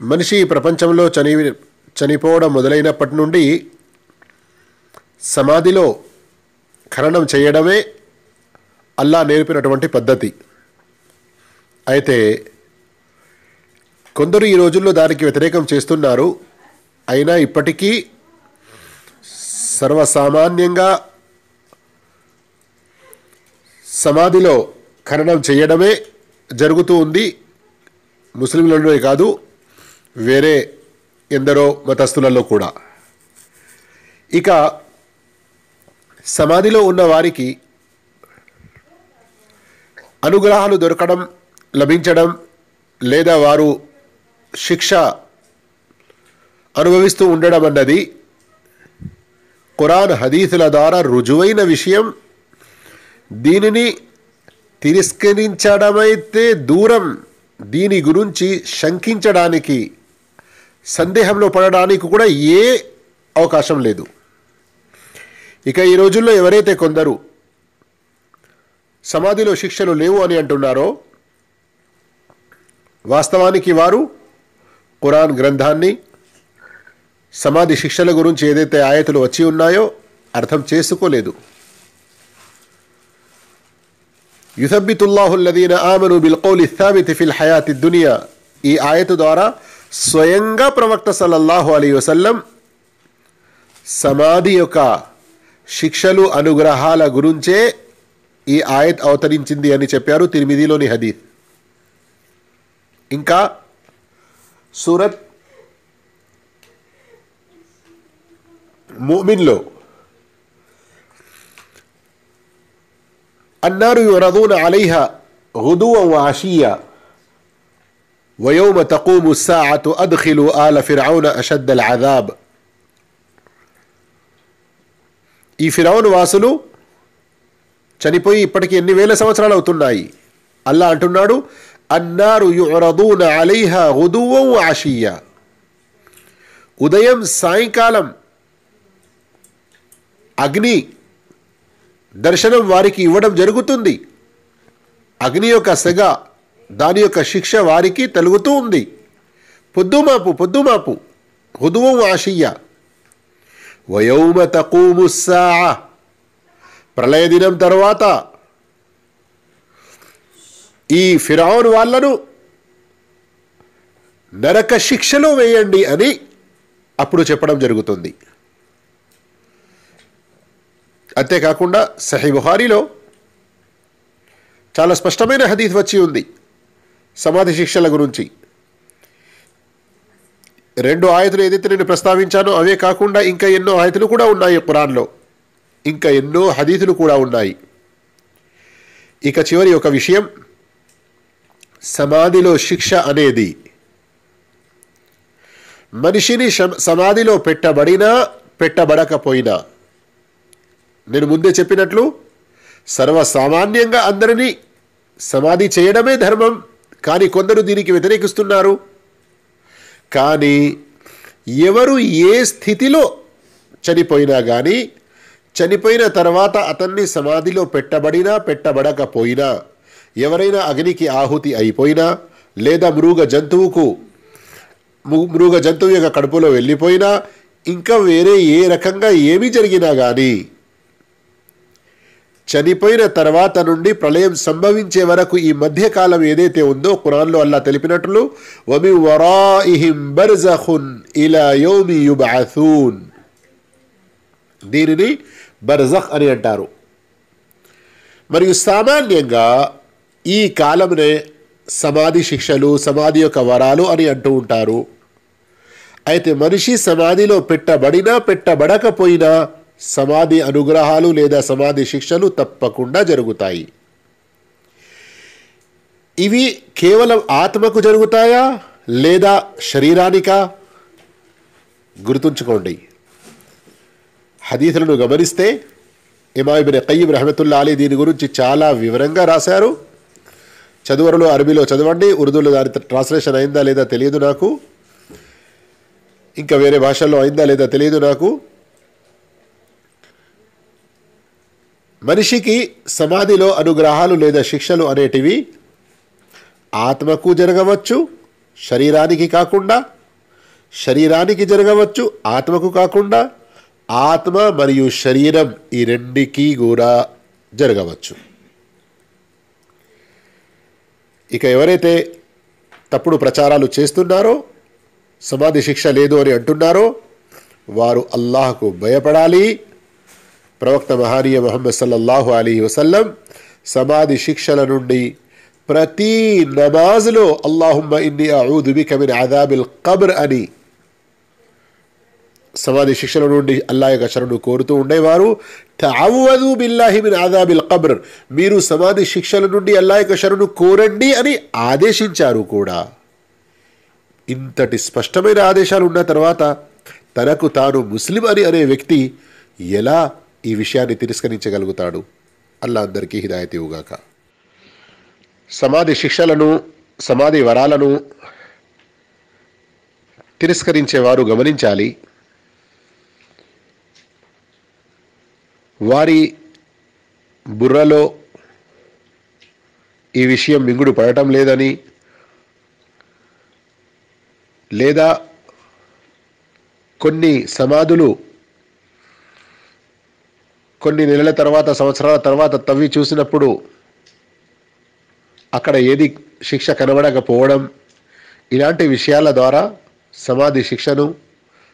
మనిషి ఈ ప్రపంచంలో చని చనిపోవడం మొదలైనప్పటి నుండి సమాధిలో ఖననం చేయడమే అల్లా నేర్పినటువంటి పద్ధతి. అయితే కొందరు ఈ రోజుల్లో దానికి వ్యతిరేకం చేస్తున్నారు. అయినా ఇప్పటికీ సర్వసామాన్యంగా సమాధిలో ఖననం చేయడమే జరుగుతూ ఉంది. ముస్లింలలోనే కాదు వేరే ఎందరో మతస్థులలో కూడా. ఇక సమాధిలో ఉన్న వారికి అనుగ్రహాలు దొరకడం లభించడం లేదా వారు శిక్ష అనుభవిస్తూ ఉండడం అన్నది ఖురాన్ హదీసుల ద్వారా రుజువైన విషయం. దీనిని తిరస్కరించడమైతే దూరం దీని గురించి శంకించడానికి సందేహంలో పడడానికి కూడా ఏ అవకాశం లేదు. ఇక ఈ రోజుల్లో ఎవరైతే కొందరు సమాధిలో శిక్షలు లేవు అని అంటున్నారో వాస్తవానికి వారు ఖురాన్ గ్రంథాన్ని సమాధి శిక్షల గురించి ఏదైతే ఆయతులు వచ్చి ఉన్నాయో అర్థం చేసుకోలేదు. యుసబ్బితుల్లాహుల్లదీన ఆమెను బిల్ కౌలి ఫిల్ హయాతి దునియా ఈ ఆయత ద్వారా స్వయంగా ప్రవక్త సల్లల్లాహు అలీ వసల్లం సమాధి యొక్క శిక్షలు అనుగ్రహాల గురించే ఈ ఆయత్ అవతరించింది అని చెప్పారు తిరిమిదిలోని హదీత్ ఇంకా సూరత్ మోమిన్లో అన్నారు యురదూన అలైహ హుదూ వాషియా ويوم تقوم الساعة أدخلوا آل فرعون أشد العذاب ఈ ఫిరౌన్ వాసులు చనిపోయి ఇప్పటికి ఎన్ని వేల సంవత్సరాలు అవుతున్నాయి అల్లా అంటున్నాడు అన్నారు యురదూన అలైహ ఉదువం ఆషియా ఉదయం సాయంకాలం అగ్ని దర్శనం వారికి ఇవ్వడం జరుగుతుంది అగ్ని యొక్క సెగ దాని యొక్క శిక్ష వారికి తలుగుతూ ఉంది. పొద్దుమాపు పొద్దుమాపు. హుదువం ఆశయ్య వయౌమ తకూము ప్రళయ దినం తర్వాత ఈ ఫిరౌన్ వాళ్ళను నరక శిక్షలో వేయండి అని అప్పుడు చెప్పడం జరుగుతుంది. అంతేకాకుండా సహీ బుహారీలో చాలా స్పష్టమైన హదీత్ వచ్చి ఉంది. సమాధి శిక్షల గురించి. రెండు ఆయతులు ఏదైతే నేను ప్రస్తావించానో అవే కాకుండా ఇంకా ఎన్నో ఆయతులు కూడా ఉన్నాయి ఖురాన్లో ఇంకా ఎన్నో హదీతులు కూడా ఉన్నాయి. ఇక చివరి ఒక విషయం. సమాధిలో శిక్ష అనేది. మనిషిని సమాధిలో పెట్టబడినా పెట్టబడకపోయినా. నేను ముందే చెప్పినట్లు సర్వసామాన్యంగా అందరినీ సమాధి చేయడమే ధర్మం. కానీ కొందరు దీనికి వ్యతిరేకిస్తున్నారు. కానీ ఎవరు ఏ స్థితిలో చనిపోయినా కానీ చనిపోయిన తర్వాత అతన్ని సమాధిలో పెట్టబడినా పెట్టబడకపోయినా ఎవరైనా అగ్నికి ఆహుతి అయిపోయినా లేదా మృగ జంతువుకు ము- మృగ జంతువు యొక్క కడుపులో వెళ్ళిపోయినా ఇంకా వేరే ఏ రకంగా ఏమి జరిగినా కానీ చనిపోయిన తర్వాత నుండి ప్రళయం సంభవించే వరకు ఈ మధ్యకాలం ఏదైతే ఉందో కురాన్లో అల్లా తెలిపినట్లు వమి వరాయిహిం బర్జహున్ ఇలా యోమి యుబాసూన్ దీనిని బర్జహ్ అని అంటారు. మరియు సామాన్యంగా ఈ కాలంనే సమాధి శిక్షలు సమాధి యొక్క వరాలు అని అంటూ ఉంటారు. అయితే మనిషి సమాధిలో పెట్టబడినా పెట్టబడకపోయినా సమాధి అనుగ్రహాలు లేదా సమాధి శిక్షలు తప్పకుండా జరుగుతాయి. ఇవి కేవలం ఆత్మకు జరుగుతాయా లేదా శరీరానికా? గుర్తుంచుకోండి. హదీసులను గమనిస్తే ఇమాయిబిన్ కయ్యం రహమతుల్లా అలీ దీని గురించి చాలా వివరంగా రాశారు. చదువరులు అరబీలో చదవండి ఉర్దూలో దాని ట్రాన్స్లేషన్ అయిందా లేదా తెలియదు నాకు. ఇంకా వేరే భాషల్లో అయిందా లేదా తెలియదు నాకు. మనిషికి సమాధిలో అనుగ్రహాలు లేదా శిక్షలు అనేటివి ఆత్మకు జరగవచ్చు శరీరానికి కాకుండా శరీరానికి జరగవచ్చు ఆత్మకు కాకుండా ఆత్మ మరియు శరీరం ఈ రెండికి కూడా జరగవచ్చు. ఇక ఎవరైతే తప్పుడు ప్రచారాలు చేస్తున్నారో సమాధి శిక్ష లేదు అని అంటున్నారో వారు అల్లాహకు భయపడాలి ప్రవక్త మహానీయ మొహమ్మద్ సల్లల్లాహు అలీ వసల్లం సమాధి శిక్షల నుండి ప్రతి నమాజ్లో అల్లాహుమ్మ ఇన్ని అఊదు మిన్ అదాబిల్ కబ్ర్ అని సమాధి శిక్షల నుండి అల్లా యొక్క శరణు కోరుతూ ఉండేవారు. తావదు బిల్లాహి మిన్ ఆదాబిల్ కబ్ర్ మీరు సమాధి శిక్షల నుండి అల్లా యొక్క శరణు కోరండి అని ఆదేశించారు కూడా. ఇంతటి స్పష్టమైన ఆదేశాలు ఉన్న తర్వాత తనకు తాను ముస్లిం అని అనే వ్యక్తి ఎలా ఈ విషయాన్ని తిరస్కరించగలుగుతాడు. అల్లా అందరికీ హిదాయత్ ఇవ్వగాక. సమాధి శిక్షలను సమాధి వరాలను తిరస్కరించేవారు గమనించాలి. వారి బుర్రలో ఈ విషయం మింగుడు పడటం లేదని లేదా కొన్ని సమాధులు కొన్ని నెలల తర్వాత సంవత్సరాల తర్వాత తవ్వి చూసినప్పుడు అక్కడ ఏది శిక్ష కనబడకపోవడం ఇలాంటి విషయాల ద్వారా సమాధి శిక్షను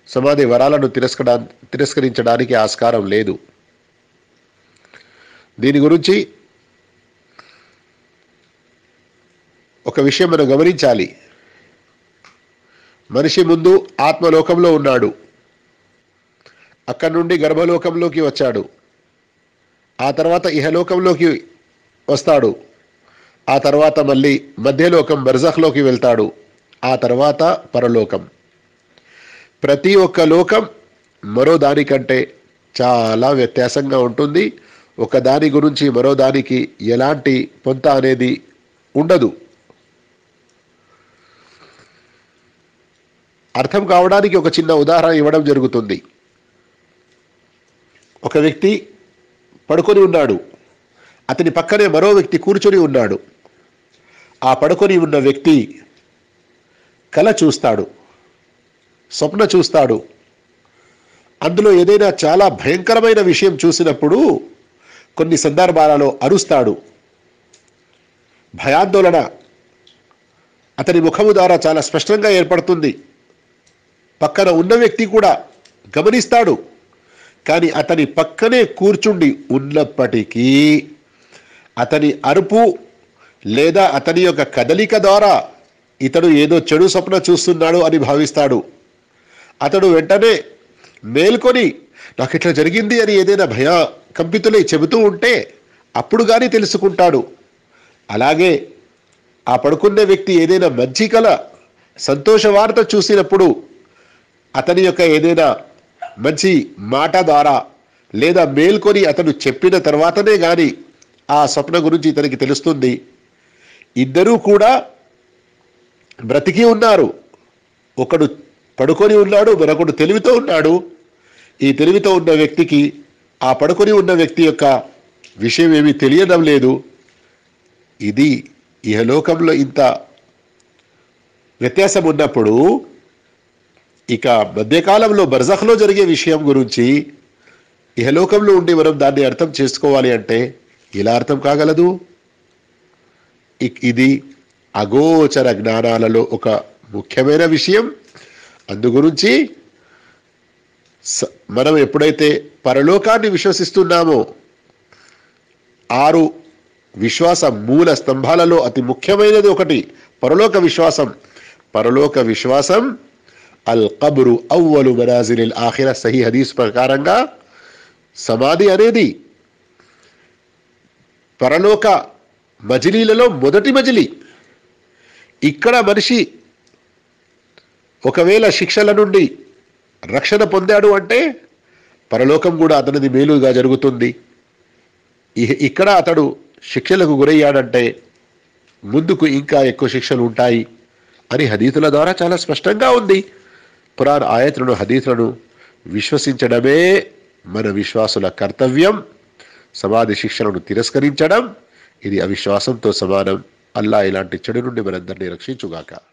సమాధి వరాలను తిరస్కడా తిరస్కరించడానికి ఆస్కారం లేదు. దీని గురించి ఒక విషయం మనం గమనించాలి. మనిషి ముందు ఆత్మలోకంలో ఉన్నాడు. అక్కడి నుండి గర్భలోకంలోకి వచ్చాడు. ఆ తర్వాత ఇహలోకంలోకి వస్తాడు. ఆ తర్వాత మళ్ళీ మధ్యలోకం బర్జహ్లోకి వెళ్తాడు. ఆ తర్వాత పరలోకం. ప్రతి ఒక్క లోకం మరో దానికంటే చాలా వ్యత్యాసంగా ఉంటుంది. ఒక దాని గురించి మరో దానికి ఎలాంటి పొంత అనేది ఉండదు. అర్థం కావడానికి ఒక చిన్న ఉదాహరణ ఇవ్వడం జరుగుతుంది. ఒక వ్యక్తి పడుకొని ఉన్నాడు. అతని పక్కనే మరో వ్యక్తి కూర్చొని ఉన్నాడు. ఆ పడుకొని ఉన్న వ్యక్తి కల చూస్తాడు. స్వప్న చూస్తాడు. అందులో ఏదైనా చాలా భయంకరమైన విషయం చూసినప్పుడు కొన్ని సందర్భాలలో అరుస్తాడు. భయాందోళన. అతని ముఖము ద్వారా చాలా స్పష్టంగా ఏర్పడుతుంది. పక్కన ఉన్న వ్యక్తి కూడా గమనిస్తాడు. కానీ అతని పక్కనే కూర్చుండి ఉన్నప్పటికీ అతని అరుపు లేదా అతని యొక్క కదలిక ద్వారా ఇతడు ఏదో చెడు స్వప్న చూస్తున్నాడు అని భావిస్తాడు. అతడు వెంటనే మేల్కొని నాకు ఇట్లా జరిగింది అని ఏదైనా భయ కంపితులై చెబుతూ ఉంటే అప్పుడు కానీ తెలుసుకుంటాడు. అలాగే ఆ పడుకున్న వ్యక్తి ఏదైనా మంచి కల సంతోష వార్త చూసినప్పుడు అతని యొక్క ఏదైనా మంచి మాట ద్వారా లేదా మేల్కొని అతను చెప్పిన తర్వాతనే కానీ ఆ స్వప్న గురించి ఇతనికి తెలుస్తుంది. ఇద్దరూ కూడా బ్రతికి ఉన్నారు. ఒకడు పడుకొని ఉన్నాడు మరొకడు తెలివితో ఉన్నాడు. ఈ తెలివితో ఉన్న వ్యక్తికి ఆ పడుకొని ఉన్న వ్యక్తి యొక్క విషయం ఏమీ తెలియడం లేదు. ఇది ఇహలోకంలో ఇంత వ్యత్యాసం ఉన్నప్పుడు ఇక మధ్యకాలంలో బర్జఖ్లో జరిగే విషయం గురించి ఇహలోకంలో ఉండి మనం దాన్ని అర్థం చేసుకోవాలి అంటే ఎలా అర్థం కాగలదు? ఇక్- ఇది అగోచర జ్ఞానాలలో ఒక ముఖ్యమైన విషయం. అందు గురించి స- మనం ఎప్పుడైతే పరలోకాన్ని విశ్వసిస్తున్నామో ఆరు విశ్వాస మూల స్తంభాలలో అతి ముఖ్యమైనది ఒకటి పరలోక విశ్వాసం. పరలోక విశ్వాసం అల్ కబురు అవ్వలు మనాజిల్ ఆఖిర సహీ హదీస్ ప్రకారంగా సమాధి అనేది పరలోక మజిలీలలో మొదటి మజిలీ. ఇక్కడ మనిషి ఒకవేళ శిక్షల నుండి రక్షణ పొందాడు అంటే పరలోకం కూడా అతనిది మేలుగా జరుగుతుంది. ఇహ- ఇక్కడ అతడు శిక్షలకు గురయ్యాడంటే ముందుకు ఇంకా ఎక్కువ శిక్షలు ఉంటాయి అని హదీతుల ద్వారా చాలా స్పష్టంగా ఉంది. పురాణ ఆయతులను హదీతులను విశ్వసించడమే మన విశ్వాసుల కర్తవ్యం. సమాధి శిక్షలను తిరస్కరించడం ఇది అవిశ్వాసంతో సమానం. అల్లా ఇలాంటి చెడు నుండి మనందరినీ రక్షించుగాక.